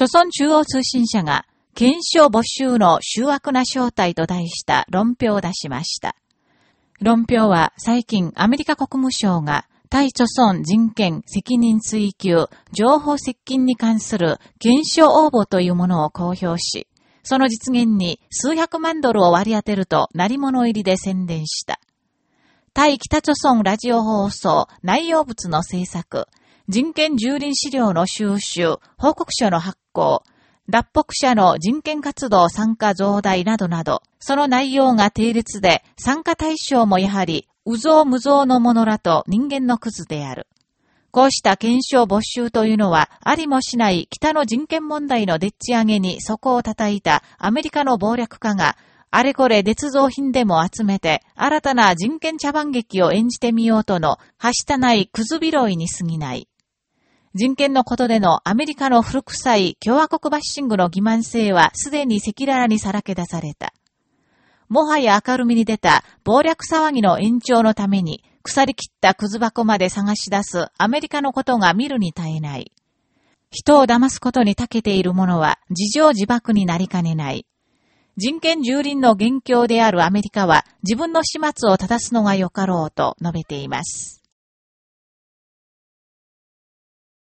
朝鮮中央通信社が、検証募集の醜悪な正体と題した論評を出しました。論評は最近アメリカ国務省が対著村人権責任追及情報接近に関する検証応募というものを公表し、その実現に数百万ドルを割り当てると成り物入りで宣伝した。対北朝鮮ラジオ放送内容物の制作、人権蹂躙資料の収集、報告書の発行、脱北者の人権活動参加増大などなど、その内容が定列で参加対象もやはり、無造無造のものらと人間のクズである。こうした検証没収というのは、ありもしない北の人権問題のでっち上げに底を叩いたアメリカの暴略家が、あれこれ捏造品でも集めて、新たな人権茶番劇を演じてみようとの、はしたないクズ拾いに過ぎない。人権のことでのアメリカの古臭い共和国バッシングの欺瞞性はすでに赤裸々にさらけ出された。もはや明るみに出た暴略騒ぎの延長のために腐り切ったくず箱まで探し出すアメリカのことが見るに耐えない。人を騙すことに長けている者は自情自爆になりかねない。人権蹂躙の元凶であるアメリカは自分の始末を正すのがよかろうと述べています。